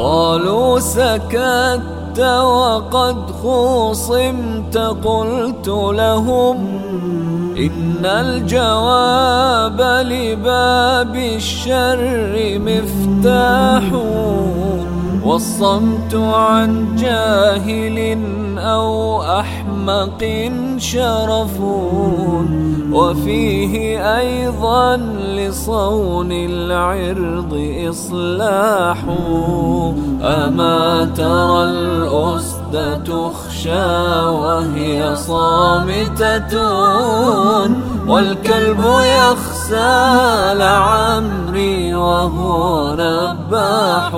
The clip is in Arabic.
قالوا سكت وقد خوصمت قلت لهم إن الجواب لباب الشر مفتاح والصمت عن جاهل أو أحمق شرف وفيه أيضا لصون العرض إصلاح. أما ترى الأسد تخشى وهي صامتة والكلب يخسى لعمري وهو نباح